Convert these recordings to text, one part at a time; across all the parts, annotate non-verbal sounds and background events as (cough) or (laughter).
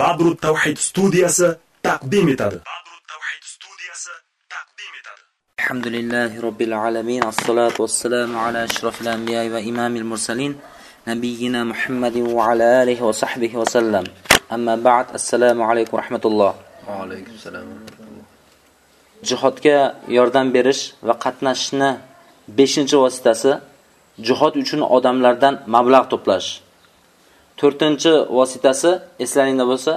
Badrut Tawhid studiyasi taqdim etadi. Badrut Tawhid studiyasi taqdim etadi. Alhamdulillahi robbil alamin. Assalatu wassalamu ala ashrafil anbiya va imamil mursalin nabiyyina Muhammadin va ala alihi va sahbihi va sallam. Amma ba'd. Assalomu alaykum rahmatulloh. Va alaykum assalom. Jihodga yordam berish va qatnashishni 5-vositasi jihod uchun odamlardan mablag' to'plash. 4-vositasi eslaringda bo'lsa,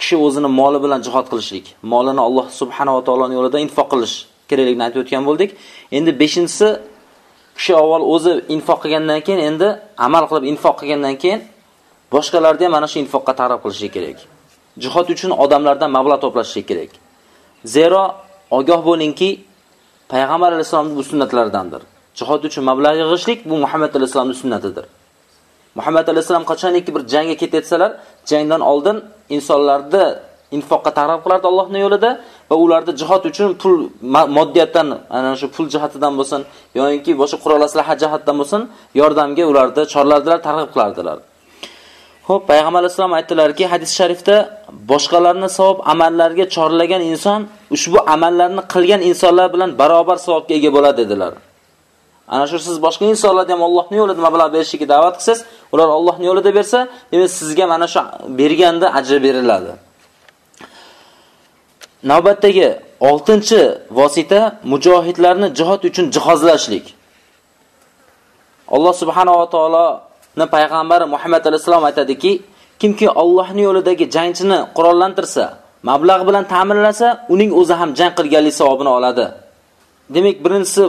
kishi o'zini moli bilan jihod qilishlik. Molini Alloh subhanahu va taoloning yo'lida infoq qilish kerakligini aytib o'tgan bo'ldik. Endi 5-si kishi avval o'zi infoq qilgandan keyin endi amal qilib infoq qilgandan keyin boshqalarni ham mana shu infoqqa targ'ib qilishi kerak. Jihod uchun odamlardan mablag' to'plash kerak. Zero ogoh bo'lingki, payg'ambar alayhisolamning bu sunnatlaridandir. Jihod uchun mablag' yig'ishlik bu Muhammad alayhisolamning sunnatidir. Muhammad alayhisolam qachoniki bir jangga ketayotsalar, jangdan oldin insonlarni infoqqa targ'ib qilardi Allohning yo'lida va ularni jihod uchun pul moddiyatdan, ana shu pul jihatidan bo'lsin, yoki boshqa qurol aslaha jihatdan bo'lsin, yordamga ularni chorlardilar, targ'ib qilardilar. Xo'p, payg'ambar alayhisalom aytdilarki, hadis sharifda boshqalarni savob amallarga chorlagan inson ushbu amallarni qilgan insonlar bilan barobar savobga ega bo'ladi dedilar. Ana shu siz boshqa insonlarga ham Allohning yo'lida mablag' berishiga da'vat qilsangiz, ular Allohning yo'lida bersa, demak sizga mana shu berganda ajr beriladi. Navbatdagi 6-chi vosita mujohidlarni jihad uchun jihozlashlik. Alloh subhanahu va taoloning payg'ambari Muhammad alayhisalom aytadiki, kimki Allohning yo'lidagi jangchini qurollantirsa, mablag' bilan ta'minlasa, uning o'zi ham jang qilganlik savobini oladi. Demak, birinchisi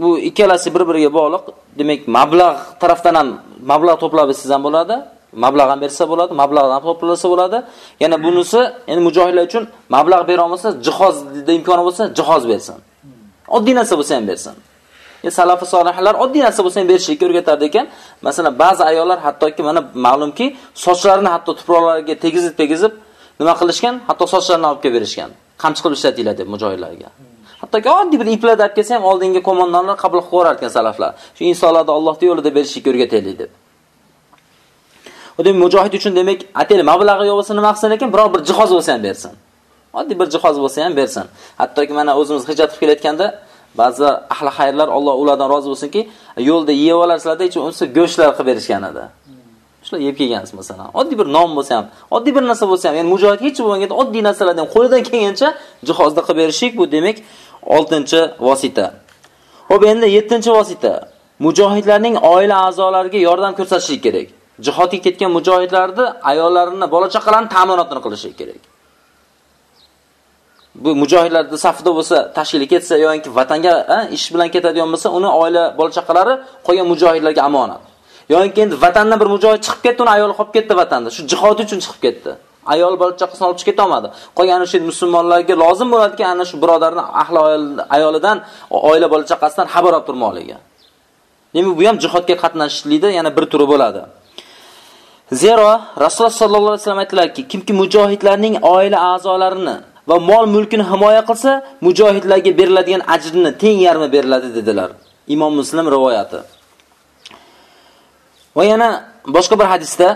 bu ikkalasi bir-biriga bog'liq. Demak, mablag' tarafdan ham mablag' to'plab siz ham bo'ladi. Mablag' ham bersa bo'ladi, mablag'dan ham to'plasa bo'ladi. Yana bunisi endi mujohidlar uchun mablag' bera olmasa, jihozda imkoni bo'lsa, jihoz bersin. Oddiy narsa bo'lsa ham bersin. Ya salafi solihlar oddiy narsa bo'lsa ham berishlikka o'rgatardi ekan. Masalan, ba'zi ayollar hattoki mana ma'lumki, sochlarini hatto tuproqlarga tegizib-tegizib nima qilishgan? Hatto sochlarini olib kelib berishgan. Qamchi qilib ishlatinglar deb mujohidlarga. Hattoki oddiy bir iplar dab kelsa ham oldingi qo'mondonlar qabul qilib qo'yar ekan salaflar. Shu insonlarni Allohning yo'lida berishga o'rgataylik deb. Odam mujohid uchun demak, atayli mablag'i yo'q bo'lsa nima qilsin lekin biror bir jihoz bo'lsa ham bersin. Oddiy bir jihoz bo'lsa ham bersin. Hattoki mana o'zimiz hijrat qilib kelayotganda ba'zi ahli xayrlar Alloh ulardan rozi bo'lsinki, yo'lda yeb olarsizlarda hech unsa go'shtlar qilib berishgan edi. Shular yeb kelgansiz masalan. Oddiy bir non bo'lsa ham, oddiy bir narsa bo'lsa ham, ya'ni mujohid hech bo'lmaganda oddiy narsalardan qo'lidan kelgancha jihozda qilib berishlik bu demak 6-vosita. Xo'p, endi 7-vosita. Mujohidlarning oila a'zolariga yordam ko'rsatishlik kerak. Jihodga ketgan mujohidlarni ayollarini, bola chaqalarini ta'minotini qilish kerak. Bu mujohidlarni safida bo'lsa, tashkil ketsa yoki vatanga ish bilan ketadigan bo'lsa, uni oila, bola chaqalari qolgan mujohidlarga amonat. Yoki endi vatandan bir mujohid chiqib ketdi, uni ayoli qolib ketdi vatanda. Shu jihod uchun chiqib ketdi. Ayol bola chaqasini olib chiqib ketolmadi. Qolgan o'sha musulmonlarga lozim bo'ladigan ana shu birodarning ahli ayolidan, oila bola chaqasidan xabar olib turmoqligi. Demak, bu ham jihodga qatnashishlikda yana bir turi bo'ladi. Zero Rasululloh sallallohu alayhi vasallam aytdilarki, kimki mujohidlarning oila a'zolarini va mol mulkini himoya qilsa, mujohidlarga beriladigan ajrni teng yarmi beriladi dedilar. Imom Muslim rivoyati. Va yana boshqa bir hadisda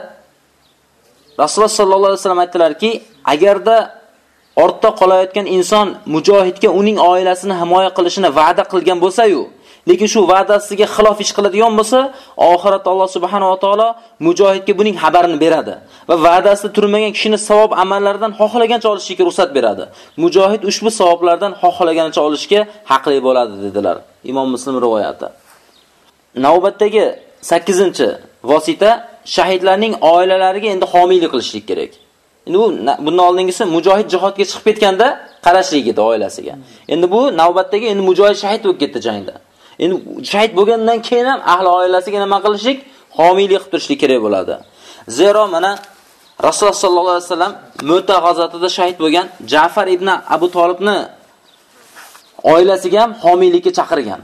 Rasululloh sallallohu alayhi vasallam aytdilarki, agarda ortda qolayotgan inson mujohidga uning oilasini himoya qilishini va'da qilgan bo'lsa-yu, lekin shu va'dasiga xilof ish qiladigan bo'lsa, oxiratda Alloh subhanahu va taolo mujohidga buning xabarini beradi va va'dasida turmagan kishini savob amallaridan xohlagancha olishga ruxsat beradi. Mujohid ushbu savoblardan xohlagancha olishga haqli bo'ladi dedilar. Imom Muslim rivoyati. Navbatdagi 8-vosita shahidlarning oilalariga endi homiylik qilishlik kerak. Endi bu bundan oldingisi mujohid jihodga chiqib ketganda qarashlik edi oilasiga. Endi bu navbatdagi endi mujohid shahid bo'lib ketdi jangda. Endi shahid bo'lgandan keyin ham ahli oilasiga nima qilishlik, homiylik qilib turishlik kerak bo'ladi. Zero mana Rasululloh sallallohu alayhi vasallam Mu'ta g'azotida shahid bo'lgan Ja'far ibn Abu Talibni oilasiga ham homiylikka chaqirgan.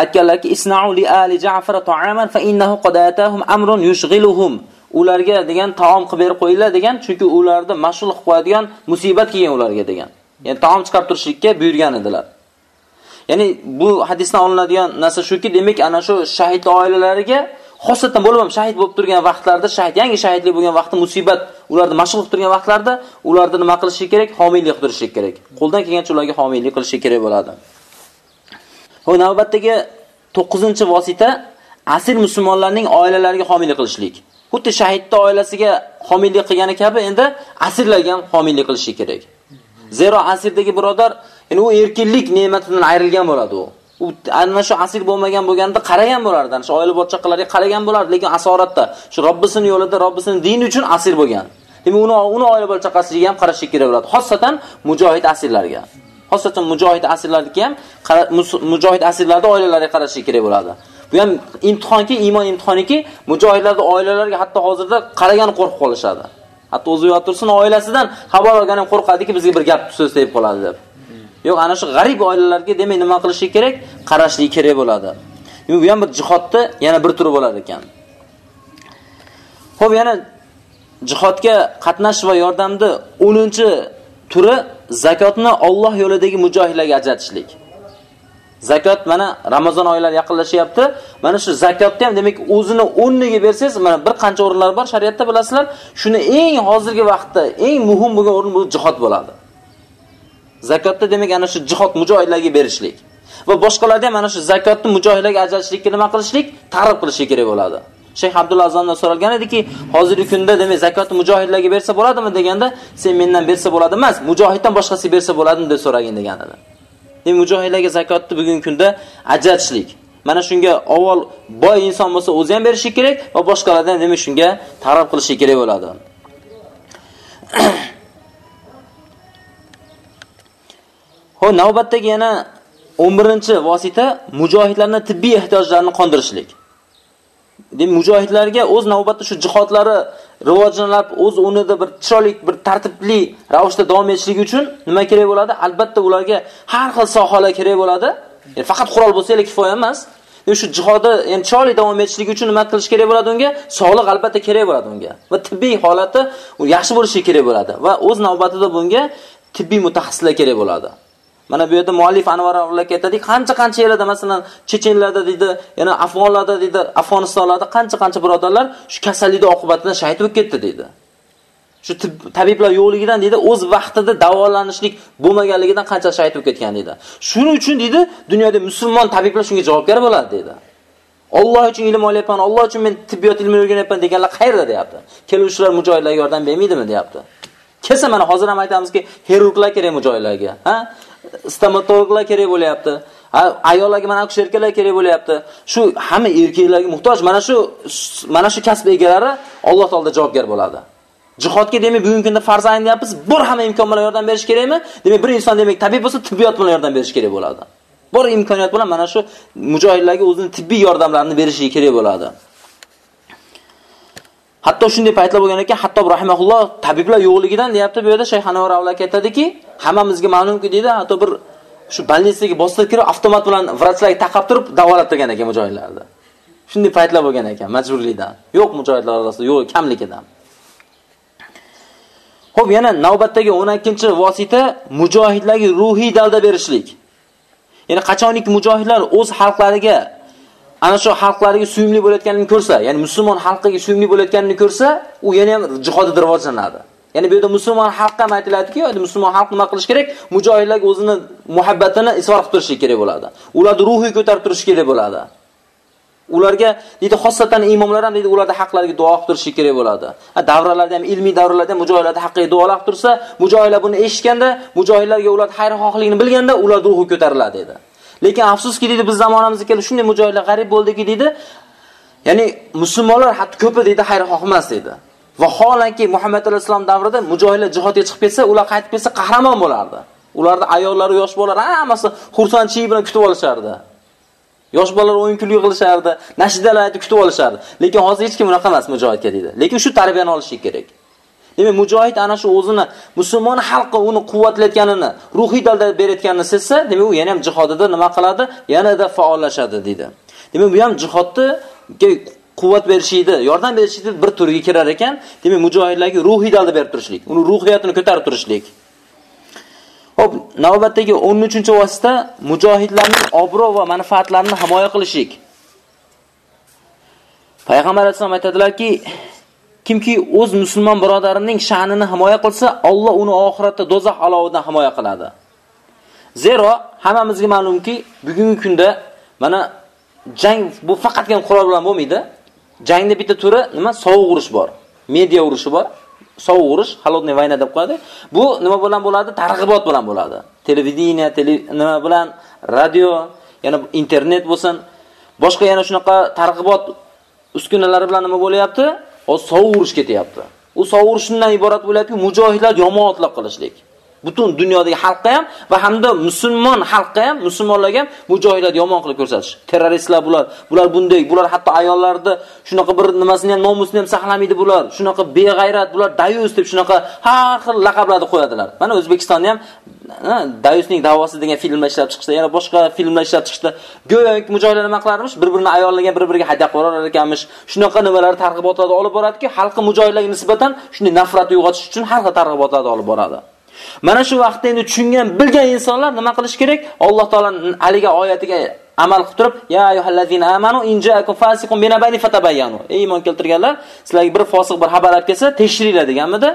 Aytganlarki, "Isna'u li ali Ja'far ta'aman fa innahu qad atahum amrun yushghiluhum." Ularga degan taom qilib berib qo'yinglar degan, chunki ularni mashg'ul qilib qo'yadigan musibat kelgan ularga degan. Ya'ni taom chiqarib turishlikka buyurgan edilar. Ya'ni bu hadisdan olinadigan narsa shuki, demak ana shu shahid oilalariga Xosatan bo'lib ham shahid bo'lib turgan vaqtlarda, shahid yangi shahidlik bo'lgan vaqtda musibat ularni mashg'ul qilib turgan vaqtlarda ularni nima qilishi kerak? Homiylik qilishi kerak. Qo'ldan kelgancha ularga homiylik qilishi kerak bo'ladi. Xo'p, navbatdagi 9-vosita asir musulmonlarning oilalariga homiylik qilishlik. Xuddi shahidning oilasiga homiylik qilgani kabi endi asirlarga ham homiylik qilishi kerak. Zero asirdagi birodar, ya'ni u erkinlik ne'matidan ayrilgan bo'ladi u. u ana shu asir bo'lmagan bo'lganda qaragan bo'lardi. Ana shu oila bochaqalarga qaragan bo'lardi, lekin asoratda shu Robbisining yo'lida, Robbisining dini uchun asir bo'lgan. Demak, uni uni oila bochaqasiga ham qarash kerak bo'ladi. Xossatan mujohid asirlarga. Xosatan mujohid asirlarniki ham mujohid asirlarning oilalariga qarash kerak bo'ladi. Bu ham imtihonki, iymon imtihoniki, mujohidlarning oilalariga hatto hozirda qaragan qo'rqib qolishadi. Hatto o'zi yotursin oilasidan xabar olgan ham qo'rqadiki, bizga bir gap so'z deb qoladi deb. Yo'q, ana shu g'arib oilalarga demak nima qilishi kerak? Qarashlik kerak bo'ladi. Bu ham bir jihodda yana bir turi bo'lar ekan. Xo'p, yana jihodga qatnash va yordamni 10 turi zakotni Alloh yo'lidagi mujohidlarga ajratishlik. Zakot mana Ramazon oylari yaqinlashyapti. Mana shu zakotni ham demak o'zini o'rniga bersangiz, mana bir qancha o'rinlar bor shariatda bilasizlar. Shuni eng hozirgi vaqtda eng muhim bo'lgan o'rin bu jihod bo'ladi. Zakotda demak ana shu jihod mujohidlarga berishlik va boshqalarda ham ana shu zakotni mujohidlarga ajratishlikka nima qilishlik, targ'ib qilish kerak bo'ladi. Shayx Abdulloh Azamdan so'ralgan ediki, hozirgi kunda demak zakotni mujohidlarga bersa bo'ladimi deganda, sen mendan bersa bo'ladi emas, mujohiddan boshqasi bersa bo'ladimi deb so'ragin degan edi. Demak, mujohidlarga zakotni bugungi kunda ajratishlik. Mana shunga avval boy inson bo'lsa o'zi ham berishi kerak va boshqalardan demak shunga targ'ib qilishi kerak bo'ladi. (coughs) Ho, navbatdagi yana 11-vosita mujohidlarning tibbiy ehtiyojlarini qondirishlik. Demak, mujohidlarga o'z navbatda shu jihodlari rivojlanib, o'z o'rnida bir chiroyli, bir tartibli ravishda davom etishligi uchun nima kerak bo'ladi? Albatta ularga har xil sohalar kerak bo'ladi. Ya'ni faqat qurol bo'lsa kifoya emas. Ya'ni shu jihodda ya'ni chiroyli davom etishligi uchun nima qilish kerak bo'ladi unga? Sog'liq albatta kerak bo'ladi unga. Va tibbiy holati u yaxshi bo'lishi kerak bo'ladi va o'z navbatida bunga tibbiy mutaxassislar kerak bo'ladi. Mana bu yerda muallif Anvar avlaka aytadi, qancha-qancha yerlarda masalan Chechenlarda deydi, yana Afg'onlarda deydi, Afg'onistonlarda qancha-qancha birodarlar shu kasallikning oqibatidan shahid bo'lib ketdi deydi. Shu tabiblar yo'qligidan deydi, o'z vaqtida davolanishlik bo'lmaganligidan qancha shahid bo'lib ketgan deydi. Shuning uchun deydi, dunyoda musulmon tabiblar shunga javobgar bo'ladi deydi. Alloh uchun ilm olyapman, Alloh uchun men tibbiyot ilmini o'rganyapman deganlar qayerda deyapti. Keluvchilar mujohidlarga yordam bermaydimi deyapti. Kelsa mana hozir ham aytamizki, xirurglar kerak mujohidlarga, ha? Stomatologlar kerak bo'lyapti. Ayollarga mana akusherkalar kerak bo'lyapti. Shu hamma erkaklarga muhtoj. Mana shu mana shu kasb egalari Alloh taolada javobgar bo'ladi. Jihodga demak bugungi kunda farzand deyapmiz. Bir hamma imkon bilan yordam berish kerakmi? Demak bir inson demak tabib bo'lsa tibbiyot bilan yordam berish kerak bo'ladi. Bor imkoniyat bilan mana shu mujohidlarga o'zini tibbiy yordamlarini berishi kerak bo'ladi. Hatto shunday paytlar bo'lgan ekan, hatto rahimahulloh tabiblar yo'qligidan deyapti bu yerda Shayx Anvar aytadiki, hammamizga ma'lumki deydi, hatto bir shu больницаga bostirib kirib, avtomat bilan vrachlarga taqab turib davolab turgan ekan mujohidlarni. Shunday paytlar bo'lgan ekan, majburlikdan. Yo'q mujohidlar orasida, yo'q kamligidan. Xo'p, yana navbatdagi 12-vosita mujohidlarga ruhiy dalda berishlik. Ya'ni qachonki mujohidlar o'z xalqlariga ana shu xalqlariga suyumli bo'layotganini ko'rsa, ya'ni musulmon xalqiga suyumli bo'layotganini ko'rsa, u yana ham jihodda rivojlanadi. Ya'ni bu yerda musulmon xalqqa ham aytiladiki, yo'q, musulmon xalq nima qilish kerak? Mujohidlarga o'zini muhabbatini izhor qilib turishi kerak bo'ladi. Ularni ruhi ko'tarib turishi kerak bo'ladi. Ularga deydi, xossatan imomlar ham deydi, ularda haqlariga duo qilib turishi kerak bo'ladi. Davralarda ham, ilmiy davralarda ham mujohidlarga haqqiga duolar qilib tursa, mujohidlar buni eshitganda, mujohidlarga ular xayrixohligini bilganda, ular ruhi ko'tariladi dedi. Lekin afsuski deydi biz zamonamizga kelib shunday mujohidlar g'arib bo'ldiki deydi. Ya'ni musulmonlar hatto ko'pi deydi xayrixoh emas dedi. Vaholanki Muhammad alayhisalom davrida mujohidlar jihodga chiqib ketsa, ular qaytib kelsa qahramon bo'lardi. Ularda ayollari, yosh bolalar hammasi xursandchilik bilan kutib olishardi. Yosh bolalar o'yin kulgi qilishardi, nashidalar aytib kutib olishardi. Lekin hozir hech kim unaqa emas mujohidga deydi. Lekin shu tarbiyani olishi kerak. Demak, mujohid ana shu o'zini musulmon xalqi uni quvvatlayotganini, ruhiy dalda berayotganini sezsa, demak u yana ham jihodida nima qiladi? Yanada faollashadi dedi. Demak, bu ham jihodni quvvat berishiydi, yordam berishiydi bir turiga kirar ekan. Demak, mujohidlarga ruhiy dalda berib turishlik, uni ruhiyatini ko'tarib turishlik. Xo'p, navbatdagi 13-vosita mujohidlarning obro' va manfaatlarini himoya qilishlik. Payg'ambar alayhisalom aytadilarki, kimki o'z musulmon birodarining sha'nini himoya qilsa, Alloh uni oxiratda dozaq alovidan himoya qiladi. Zero hammamizga ma'lumki, bugungi kunda mana jang bu faqatgina qurol bilan bo'lmaydi. Jangni bitta turi nima? Sovuq urush bor. Media urushi bor. Sovuq urush, холодная война deb qo'yadi. Bu nima bilan bo'ladi? Targ'ibot bilan bo'ladi. Televideniya, tele, nima bilan? Radio, yana internet bo'lsin, boshqa yana shunaqa targ'ibot uskunalari bilan nima bo'lyapti? O sovuq urush ketyapti. U sovuq urushdan iborat bo'lyaptiki mujohidlar yomonotliq qilishlik. Butun dunyodagi xalqqa ham va hamda musulmon xalqqa ham, musulmonlarga ham mujohidlarni yomon qilib ko'rsatish. Terroristlar bular, bular bunday, bular hatto ayollarni shunaqa bir nimasini ham nomusini ham saqlamaydi bular. Shunaqa beg'ayrat, bular dayus deb shunaqa har xil laqablarni qo'yadilar. Mana O'zbekistonda ham Dayusning da'vosi degan filmlar ishlab chiqishda, yana boshqa filmlar ishlab chiqishda go'yoki mujohidlar nima qilarmish, bir-birini ayollarga bir-biriga hadya qo'rar ekanmish. Shunaqa nimalar targ'ibotlarni olib boradiki, xalqi mujohidlarga nisbatan shunday nafrat uyg'otish uchun har xil targ'ibotlarni olib boradi. Mana shu vaqtda endi tushungan, bilgan insonlar nima qilish kerak? Alloh taolaning haliga oyatiga amal qilib turib, ya ayyuhallazina amanu in ja'akum fasiqun binabani fatabayyanu. Ey iymon keltirganlar, sizlarga bir fosiq bir xabar olib kelsa, tekshiringlar deganmidi?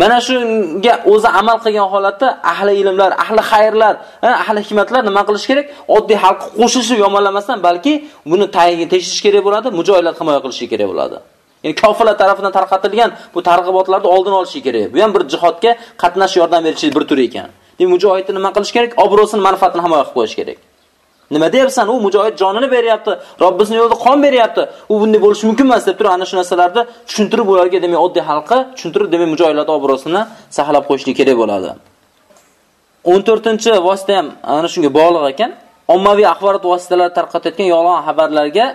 Mana shunga o'zi amal qilgan holatda ahli ilmlar, ahli xayrlar, ahli hikmatlar nima qilish kerak? Oddiy xalq qo'shilishib yomonlamasdan, balki buni tayiga tekshirish kerak bo'ladi, mujohidlar himoya qilishi kerak bo'ladi. Ya'ni kofirlar tomonidan tarqatilgan bu targ'ibotlarni oldini olish kerak. Bu ham bir jihodga qatnash yordam berish bir turi ekan. Demak, mujohidni nima qilish kerak? Obro'sini, manfaatini himoya qilib qo'yish kerak. Nima deyapsan? U mujohid jonini beryapti, Robbisining yo'lida qon beryapti. U bunday bo'lishi mumkin emas deb turib ana shu narsalarni tushuntirib ularga demak oddiy xalqqa tushuntirib demak mujohidlar obro'sini saqlab qo'yishlik kerak bo'ladi. 14-vosita ham ana shunga bog'liq ekan. Ommaviy axborot vositalari tarqatayotgan yolg'on xabarlarga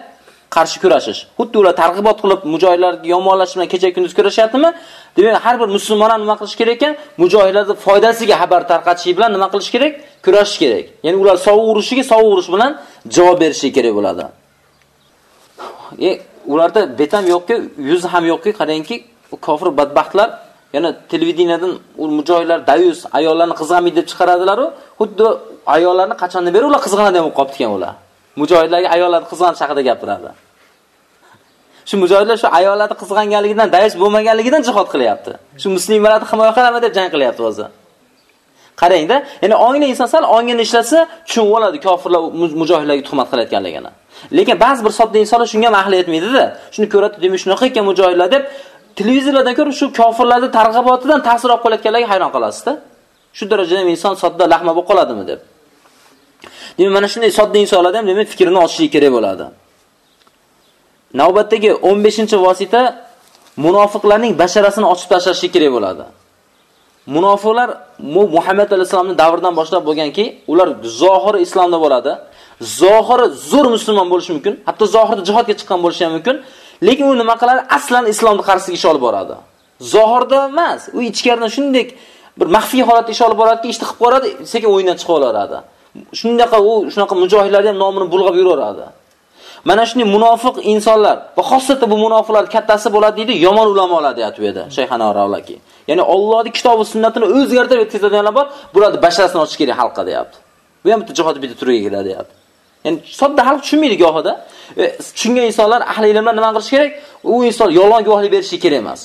qarshi kurashish. Xuddi ular targ'ibot qilib mujohidlarga yomonlash bilan kecha kunduz kurashyaptimi? Demak, har bir musulmon nima qilish kerak ekan? Mujohidlarning foydasiga xabar tarqatishi bilan nima qilish kerak? Kurashish kerak. Ya'ni ular sovuq urushiga sovuq urush bilan javob berishi kerak bo'ladi. E, ularda betam yo'qki, yuzi ham yo'qki, qarangki, kofir badbaxtlar yana televideniyadan mujohidlar dayus ayollarni qizg'amaydi deb chiqaradilar-ku, xuddi ayollarni qachondan beri ular qizg'anadigan bo'lib qolibdi ekan ular. Mujohidlarga ayollarni qizg'anish haqida gapiradi. Shu mujohidlar shu ayollarni qizg'anganligidan, dayish bo'lmaganligidan jihad qilyapti. Shu musulmonlarni himoya qilaman deb jang qilyapti o'zi. Qarangda, ya'ni ongli inson sal ongini ishlatsa, tushunib oladi kofirlar mujohidlarga tuhmat qilayotganligini. Lekin ba'zi bir sodda insonlar shunga ham ahli yetmaydi-da. Shuni ko'radi, demak shunaqa ekan mujohidlar deb televizorlardan ko'ra shu kofirlarning targ'ibotidan ta'sir olib qolayotganlarga hayron qolasizda. Shu darajada inson sodda lahma bo'lib qoladimi deb. Demak, mana shunday sodda insonlarda ham demak fikrini ochishlik kerak bo'ladi. Navbatdagi 15-vosita munofiqlarning basharasini ochib tashlashlik kerak bo'ladi. Munofiqlar Muhammad alayhisolamning davridan boshlab bo'lganki, ular zohir islomda bo'ladi. Zohiri zo'r musulmon bo'lishi mumkin, hatto zohirda jihodga chiqqan bo'lishi ham mumkin, lekin u nima qiladi? Aslan islomni qarshisiga ish olib boradi. Zohirda emas, u ichkaridan shunday bir maxfiy holatda ish olib boradiki, ishni qilib boradi, sekin o'yindan chiqib olaradi. Shundaqa u shunaqa mujohidlar ham nomini bulg'ab yuraveradi. Mana shunday munofiq insonlar va xossatta bu munofiqlar kattasi bo'ladi deydi, yomon ulamolar deyatib edi Shayxana Ravlaki. Ya'ni Allohning kitobi sunnatini o'zgartirib yetkazadiganlar bor, bularni basharasini ochish kerak xalqqa deyapti. Bu ham bitta jihod bitta turiga kiradi deyapti. Ya'ni sodda xalq tushunmaydi gohida. E, tushungan insonlar, ahli ilmlar nima qilish kerak? U inson yolg'on guvohlik berishi kerak emas.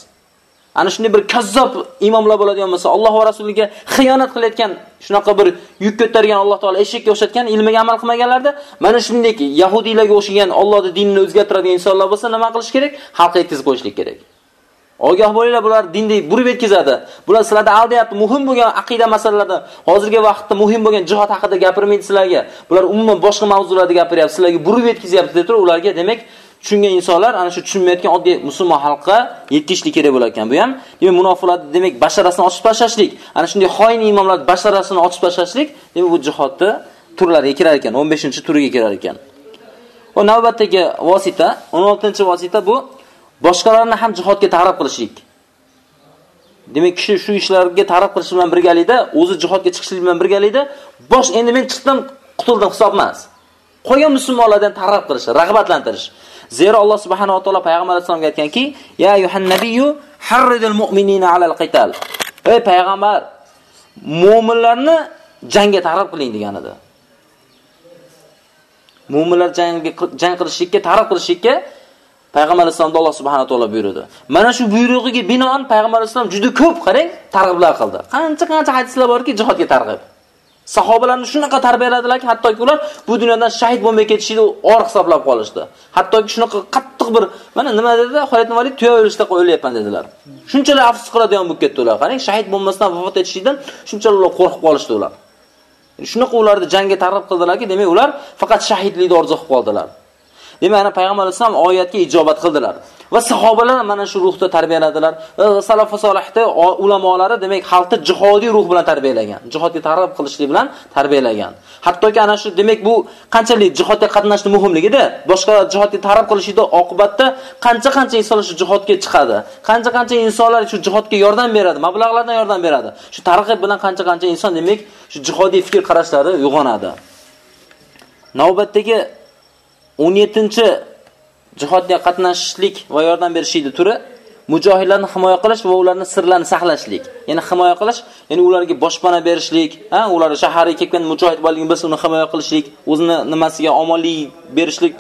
Ana shunday bir kazzob imomlar bo'ladigan bo'lsa, Alloh va rasuliga xiyonat qilayotgan, shunaqa bir yuk ko'targan Alloh taolo eshakka o'xshatgan, ilmiga amal qilmaganlarda, mana shunday yahudiylarga o'xshagan Allohning dinini o'zgartiradigan insonlar bo'lsa, nima qilish kerak? Xalqqa yetkazib qo'yishlik kerak. Ogoh bo'linglar, bular dindek burib yetkazadi. Bular sizlarda aldayapti, muhim bo'lgan aqida masalalarida, hozirgi vaqtda muhim bo'lgan jihad haqida gapirmaydi sizlarga. Bular umuman boshqa mavzularda gapiryapti, sizlarga burib yetkazyapti deb turib, ularga demak tushungan insonlar ana shu tushunmayotgan oddiy musulmon xalqqa yetkazishlik kerak bo'lar ekan. Bu ham demak munofiqlarni demak basharasini ochib tashlashlik, ana shunday xoin imomlar basharasini ochib tashlashlik, demak bu jihodni turlariga kirar ekan, 15-turiga kirar ekan. Va navbatdagi vosita, 16-vosita bu boshqalarni ham jihodga targ'ib qilishlik. Demak, kishi shu ishlarga targ'ib qilish bilan birgalikda, o'zi jihodga chiqishlik bilan birgalikda, bosh endi men chiqdim, qutuldim hisob emas. Qolgan musulmonlardan targ'ib qilish, rag'batlantirish. Zero Alloh subhanahu va taolo payg'ambar alayhisolamga aytganki, "Ya ayyuhan nabiyyu harridil mu'minina alal qital." Ey payg'ambar, mu'minlarni jangga targ'ib qiling degan edi. Mu'minlar jangga jang qilishlikka, targ'ib qilishlikka Payg'ambar alayhisolamda Alloh subhanahu taolo buyurdi. Mana shu buyrug'iga binoan Payg'ambar alayhisolam juda ko'p qarang, targ'iblar qildi. Qancha-qancha hadislar borki, jihodga targ'ib. Sahobalarni shunaqa tarbiyaladilarki, hattoki ular bu dunyodan shahid bo'lmay ketishini or hisoblab qolishdi. Hattoki shunaqa qattiq bir, mana nima dedi? Xolid ibn Valid tuya o'lishda o'lyapman dedilar. Shunchalar afsus qiladigan bo'lib ketdi ular. Qarang, shahid bo'lmasdan vafot etishidan shunchalar ular qo'rqib qolishdi ular. Shunaqa ularni jangga targ'ib qildilarki, demak ular faqat shahidlikni orzu qilib qoldilar. Demak, ana payg'ambar vasallam oyatga ijobat qildilar. Va sahobalar mana shu ruhda tarbiyaladilar. Salaf va solihda ulamolari demak xalqni jihodiy ruh bilan tarbiyalagan. Jihodga targ'ib qilishlik bilan tarbiyalagan. Hattoki ana shu demak bu qanchalik jihodga qatnashni muhimligida, boshqa jihodga targ'ib qilishida oqibatda qancha-qancha insonlar shu jihodga chiqadi. Qancha-qancha insonlar shu jihodga yordam beradi, mablag'lardan yordam beradi. Shu targ'ib bilan qancha-qancha inson demak shu jihodiy fikr qarashlari uyg'onadi. Navbatdagi 17-chi jihodga qatnashishlik va yordam berishlikni turi mujohidlarni himoya qilish va ularni sirlarini saqlashlik. Ya'ni himoya qilish, ya'ni ularga boshpana berishlik, ha, ular shaharga kelgan mujohid bo'lgan biz uni himoya qilishlik, o'zini nimasiga omonlik berishlik,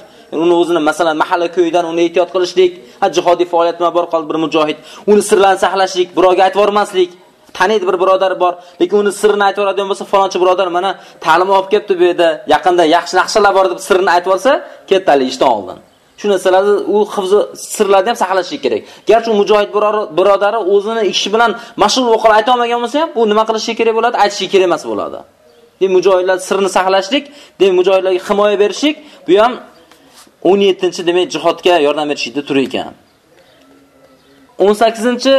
uni o'zini masalan mahalla ko'yidan uni ehtiyot qilishlik, ha jihodiy faoliyatda bor qoldi bir mujohid, uni sirlarini saqlashlik, birovga aytib yormaslik, taniydi bir birodar bor, lekin uni sirrini aytib yoradigan bo'lsa, falonchi birodar mana ta'lim olib kelibdi bu yerda, yaqinda yaxshi naqshalar bor deb sirrini aytib olsa, ketdi ishdan oldin. Shu narsalarni u hifzi sirlarni ham saqlashi kerak. Garchi u mujohid birodari o'zini ishi bilan mashg'ul bo'lib ayta olmagan bo'lsa ham, u nima qilishi kerak bo'ladi? Aytishi kerak emas bo'ladi. demak mujohidlar sirni saqlashlik, demak mujohidlarga himoya berishlik, bu ham 17-chi demak jihodga yordam berishlikda tur ekan. 18-chi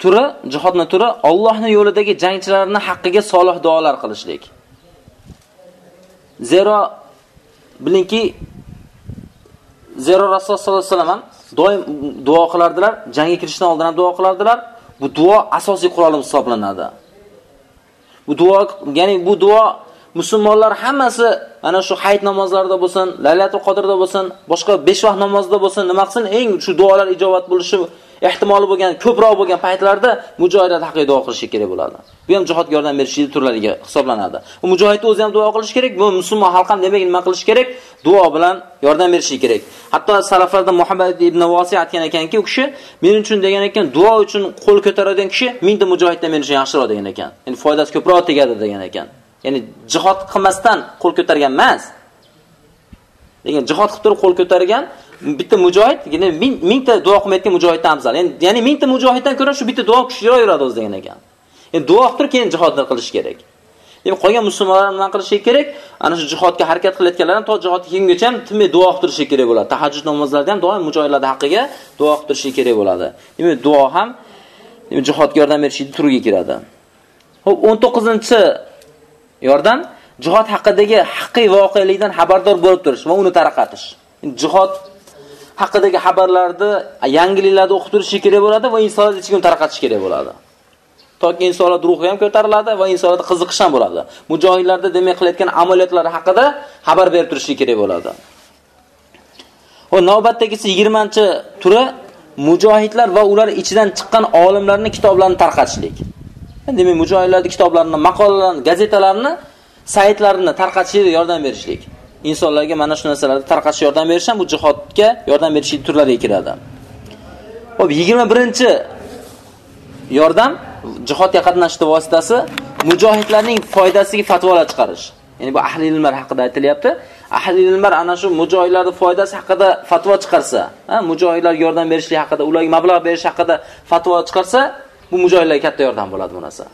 turi, jihodning turi Allohning yo'lidagi jangchilarning haqqiga solih duolar qilishlik. Zero bilingki Zero Rasul sollallohu alayhi vasallam doim duo qilardilar, jangga kirishdan oldin ham duo qilardilar. Bu duo asosiy qurolimiz hisoblanadi. Bu duo, ya'ni bu duo musulmonlar hammasi ana shu hayit namozlarida bo'lsin, Laylatul Qadrda bo'lsin, boshqa 5 vaqt namozida bo'lsin, nima qilsin, eng shu duolar ijobat bo'lishi ehtimoli bo'lgan, ko'proq bo'lgan paytlarda mujohidlar haqiqiy duo qilishi kerak bo'ladi. Bu ham jihodga yordam berishning turlariga hisoblanadi. Bu mujohid o'zi ham duo qilish kerak, bu musulmon xalq ham demak nima qilish kerak? Duo bilan yordam berishi kerak. Hatto salaflarda Muhammad ibn Vasi aytgan ekanki, u kishi men uchun degan ekan, duo uchun qo'l ko'taradigan kishi mingta mujohiddan men uchun yaxshiroq degan ekan. Endi foydasi ko'proq tegadi degan ekan. Ya'ni jihod qilmasdan qo'l ko'targan emas. Lekin jihod qilib turib qo'l ko'targan bitta mujohid, ya'ni mingta duo qilmayotgan mujohiddan afzal. Ya'ni mingta mujohiddan ko'ra shu bitta duo kuchliroq yuradi o'zi degan ekan. Endi duo qilib turib keyin jihodni qilish kerak. Demak, qolgan musulmonlar nima qilishi kerak? Ana shu jihodga harakat qilayotganlar to jihodga kelguncha ham tinmay duo qilishi kerak bo'ladi. Tahajjud namozlarida ham doim mujohidlar haqqiga duo qilishi kerak bo'ladi. Demak, duo ham jihodga yordam berish turiga kiradi. Xo'p, 19-chi yordam jihod haqidagi haqiqiy voqelikdan xabardor bo'lib turish va uni tarqatish. Jihod haqidagi xabarlarni, yangiliklarni o'qitirish kerak bo'ladi va insonlar ichiga tarqatish kerak bo'ladi. Toki insonlar ruhi ham ko'tariladi va insonlarda qiziqish ham bo'ladi. Mujohidlarda demak qilayotgan amaliyotlari haqida xabar berib turish kerak bo'ladi. Va navbatdagisi 20-turi mujohidlar va ular ichidan chiqqan olimlarning kitoblarini tarqatishlik. Demak, mujohidlarning kitoblarini, maqolalarini, gazetalarni, saytlarini tarqatishga yordam berishlik. insonlarga mana shu narsalarni tarqatish yordam berish ham bu jihodga yordam berishlik turlariga kiradi. Xo'p, 21 yordam jihodga qatnashdi vositasi mujohidlarning foydasiga fatvolar chiqarish. Ya'ni bu ahli ilmlar haqida aytilyapti. Ahli ilmlar ana shu mujohidlarning foydasi haqida fatvo chiqarsa, ha, mujohidlarga yordam berishlik haqida, ularga mablag' berish haqida fatvo chiqarsa, bu mujohidlarga katta yordam bo'ladi bu narsa.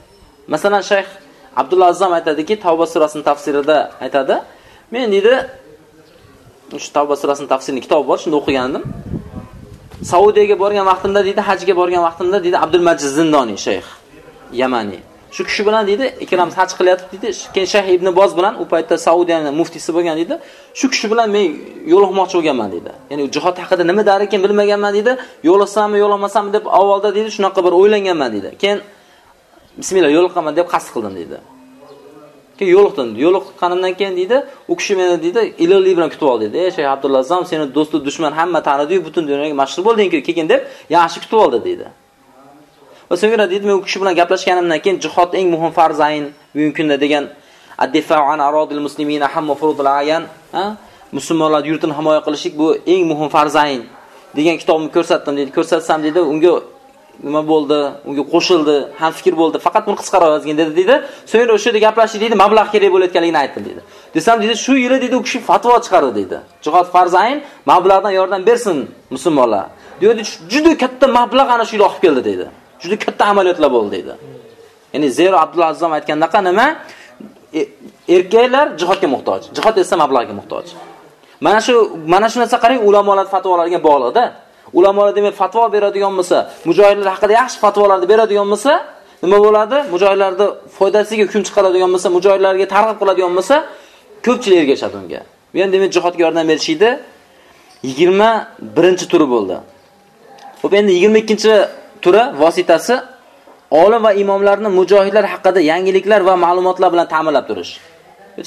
Masalan, shayx Abdulloh Azzam aytadiki, Tavba surasining tafsirida aytadi, Men dedi, shu Tavba surasining tafsirini kitob bor, shunda o'qigan edim. Saudiyaga borgan vaqtimda dedi, hajga borgan vaqtimda dedi Abdul Majid Zindoniy shayx Yamani. Shu kishi bilan dedi, ikkalamiz haj qilyapti dedi. Keyin Shayx Ibn Boz bilan u paytda Saudiyaning muftisi bo'lgan dedi. Shu kishi bilan men yo'liqmoqchi bo'lganman dedi. Ya'ni jihod haqida nima dar ekan bilmaganman dedi. Yo'lasammi, yo'lamasammi deb avvalda dedi, shunaqa bir o'ylanganman dedi. Keyin bismillah yo'liqaman deb qasd qildim dedi. Keyin yo'liqdim. Yo'liqqanimdan keyin deydi, u kishi meni deydi, iloqlik bilan kutib oldi dedi. "Ey Shayx Abdulla Azam, seni do'stu dushman hamma tanidi, butun dunyoga mashhur bo'lding-ku, keyin deb yaxshi kutib oldi" dedi. Va so'ngra deydi, men u kishi bilan gaplashganimdan keyin jihod eng muhim farz ayn bugungi kunda degan ad-difa'u an arodil muslimina hamma furudul ayan, ha? musulmonlar yurtini himoya qilishlik bu eng muhim farzayn degan kitobni ko'rsatdim dedi. Ko'rsatsam dedi, unga nima bo'ldi? Unga qo'shildi, ham fikr bo'ldi. Faqat buni qisqaroq yozgin dedi dedi. So'ngra o'sha yerda gaplashdik dedi, mablag' kerak bo'layotganligini aytdim dedi. Desam dedi, shu yili dedi u kishi fatvo chiqardi dedi. Jihod farzayn mablag'dan yordam bersin musulmonlar. Dedi, juda katta mablag' ana shu yil olib keldi dedi. Juda katta amaliyotlar bo'ldi dedi. Ya'ni zero Abdulloh Azzam aytgandaqa nima? E, erkaklar jihodga muhtoj. Jihod esa mablag'ga muhtoj. Mana shu mana shu narsa qarang, ulamolar fatvolariga bog'liqda. Ulamolar demak fatvo beradigan bo'lsa, mujohidlar haqida yaxshi fatvolarni beradigan bo'lsa, nima bo'ladi? Mujohidlarni foydasiga hukm chiqaradigan bo'lsa, mujohidlarga targ'ib qiladigan bo'lsa, ko'pchilik ergashadi unga. Bu ham demak jihodga yordam berishdi. 21-turi bo'ldi. Xo'p, endi 22 turi vositasi olim va imomlarni mujohidlar haqida yangiliklar va ma'lumotlar bilan ta'minlab turish.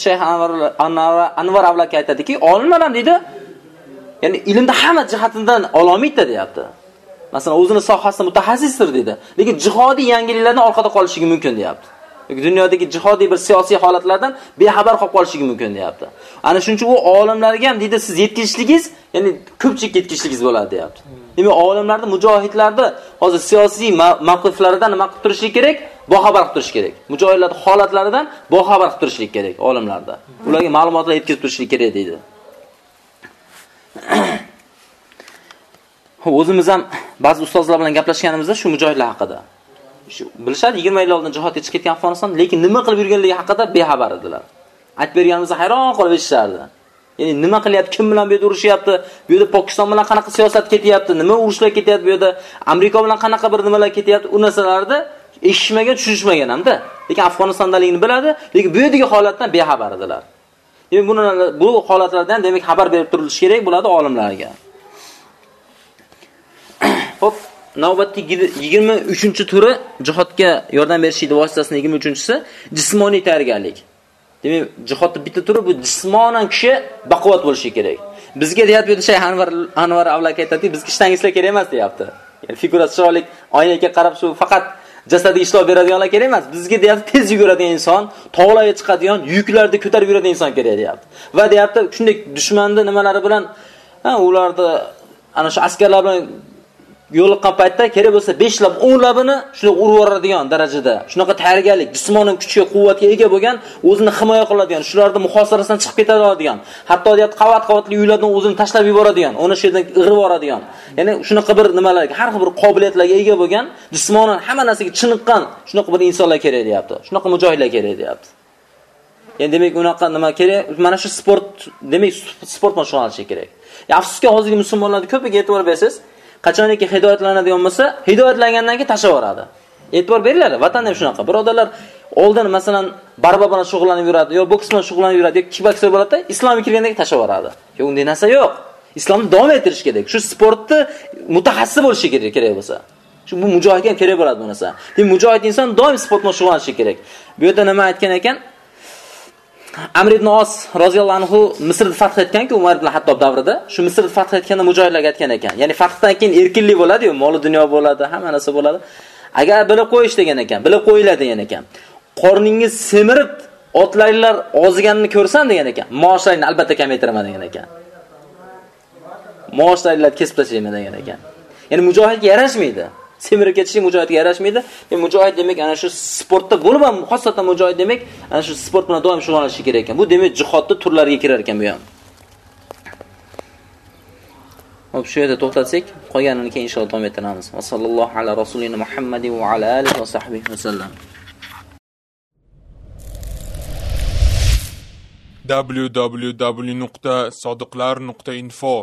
Shayx Anvar Anvar Avlaki aytadiki, olimlar ham deydi, ya'ni ilmda hamma jihatidan olomaydi deyapti. Masalan, o'zini sohasida mutaxassisdir dedi. Lekin jihodiy yangiliklardan orqada qolishligi mumkin deyapti. dunyodagi jihodiy bir siyosiy holatlardan bexabar qolib qolishligi mumkin deyapti. Ana shuning uchun u olimlarga ham deydi siz yetkazishligingiz, ya'ni ko'pchilik yetkazishligingiz bo'ladi deyapti. Demak, olimlarni, mujohidlarni hozir siyosiy mavqiflaridan nima qilib turishlik kerak? Boxabar qilib turish kerak. Mujohidlar holatlaridan boxabar qilib turishlik kerak olimlarda. Ularga ma'lumotlar yetkazib turishlik kerak deydi. (coughs) O'zimiz ham ba'zi ustozlar bilan gaplashganimizda shu mujohidlar haqida. Shu bilishadi 20 yil oldin jihodga chiqib ketgan Afg'oniston, lekin nima qilib yurganligi haqida bexabar edilar. Aytib berganimizda hayron qolib eshitardi. Ya'ni nima qilyapti, kim bilan bu yerda urushyapti, bu yerda Pokiston bilan qanaqa siyosat ketyapti, nima urushlar ketyapti bu yerda, Amerika bilan qanaqa bir nimalar ketyapti, u narsalarni eshitmagan, tushunishmagan hamda. Lekin Afg'onistondaligini biladi, lekin bu yerdagi holatdan bexabar edilar. Demak, buni bu holatlardan demak xabar berib turilishi kerak bo'ladi olimlarga. (coughs) Xo'p, navbatdagi 23-turi jihodga yordam berish vositasining 23-si jismoniy tayyorgarlik. Demak, jihodning bitta turi bu jismonan kishi baquvvat bo'lishi kerak. Bizga deyapti bu Shayx Anvar Anvar avlak aytadi, bizga ishtangislar kerak emas deyapti. Ya'ni figurasi chiroyli oynaga qarab shu faqat jasadiga ishlov beradiganlar kerak emas. Bizga deyapti tez yuguradigan inson, tog'larga chiqadigan, yuklarni ko'tarib yuradigan inson kerak deyapti. Va deyapti, shunday dushmanni nimalari bilan, ha, ularni ana shu askarlar bilan yo'liqqan paytda kerak bo'lsa 5 lab 10 labini shuni urib yuboradigan darajada shunaqa tayyorgarlik jismonan kuchga quvvatga ega bo'lgan o'zini himoya qiladigan shularni muhosarasidan chiqib ketadigan hatto deyapti qavat qavatli uylardan o'zini tashlab yuboradigan uni shu yerdan ig'irib yuboradigan ya'ni shunaqa bir nimalarga har xil bir qobiliyatlarga ega bo'lgan jismonan hamma narsaga chiniqqan shunaqa bir insonlar kerak deyapti shunaqa mujohidlar kerak deyapti Ya'ni demak unaqa nima kerak? Mana shu sport, demak sport bilan shug'ullanish kerak. Afsuski hozirgi musulmonlarda ko'piga e'tibor bersangiz, qachoniki hidoyatlanadigan bo'lsa, hidoyatlangandan keyin tashlab yuboradi. E'tibor beringlar, vatan ham shunaqa. Birodarlar oldin masalan barba bilan shug'ullanib yuradi, yo boks bilan shug'ullanib yuradi, yo kickboxer bo'ladi, islomga kirgandan keyin tashlab yuboradi. Yo unday narsa yo'q. Islomni davom ettirish kerak. Shu sportni mutaxassis bo'lishi kerak, kerak bo'lsa. Shu bu mujohidga kerak bo'ladi bu narsa. Demak, mujohid inson doim sport bilan shug'ullanishi kerak. Bu yerda nima aytgan ekan? Amr ibn Os roziyallohu anhu Misrni fath etgan-ku Umar ibn Hattob davrida, shu Misrni fath etganda mujohidlarga aytgan ekan. Ya'ni fathdan keyin erkinlik bo'ladi-yu, mol dunyo bo'ladi, hamma narsa bo'ladi. Agar bilib qo'yish degan ekan, bilib qo'yiladi degan ekan. Qorningiz semirib, otlaringlar oziganini ko'rsam degan ekan. Maoshlaringni albatta kamaytiraman degan ekan. Maoshlaringlarni kesib tashlayman degan ekan. Ya'ni mujohidga yarashmaydi. Semirib ketishi mujohidga yarashmaydi. men mujohid demak ana shu sportda bo'lib ham xosatan mujohid demak ana shu sport bilan doim shug'ullanishi kerak ekan. Bu demak jihodni turlariga kirar ekan bu ham. Hop, shu yerda to'xtatsak, qolganini keyin inshaalloh davom ettiramiz. Va sallallohu ala rasulina Muhammadin va ala alihi va sahbihi vasallam. www.sodiqlar.info